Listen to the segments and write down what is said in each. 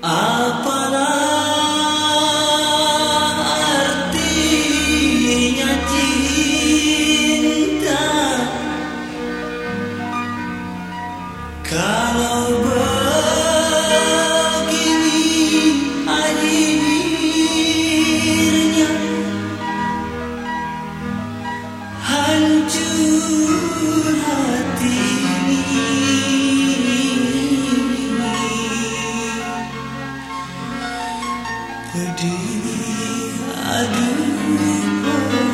Apalah artinya cinta? Pedih aduh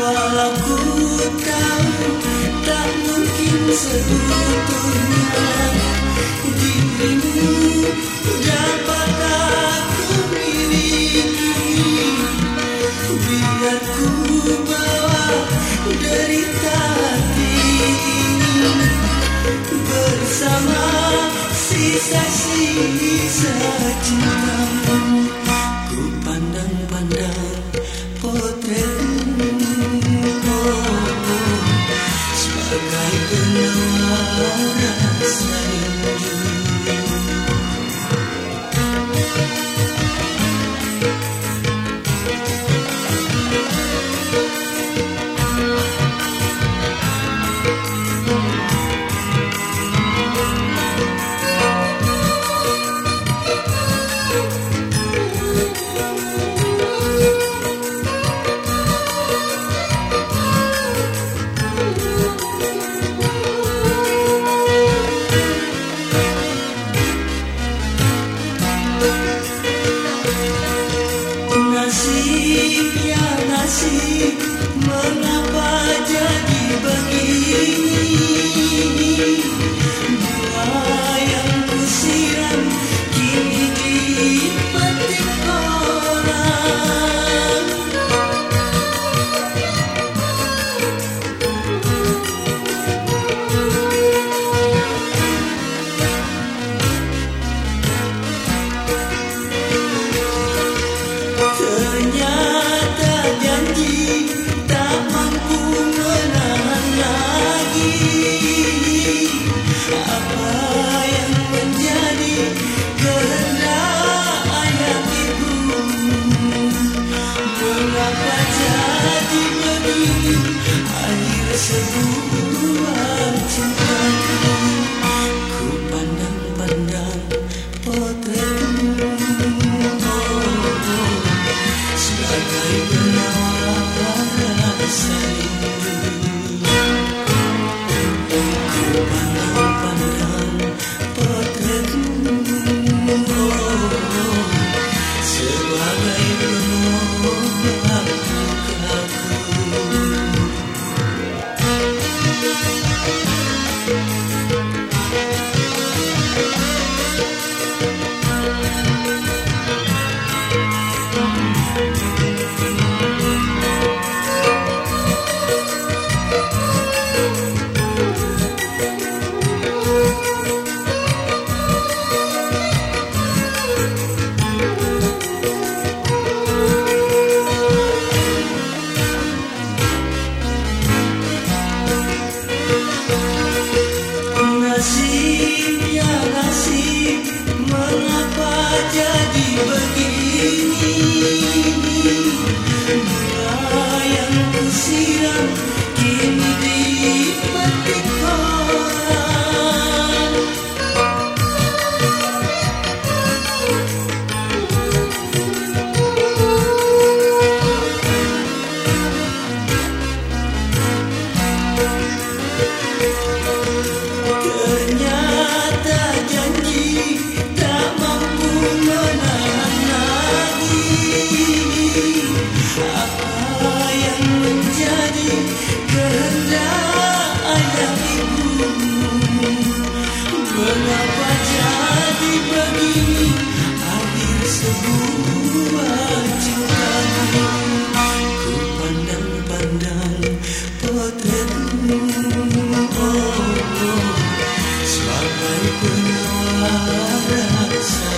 Walau ku tahu tak mungkin seutuhnya bersama sisa-sisa cintamu ku pandang-pandang potretmu sebagai penawar begini akhir sebuah Música Mengapa jadi begini? Hati sebuah cintamu Ku pandang-pandang potretmu. Oh, oh. Sebagai penawar rasa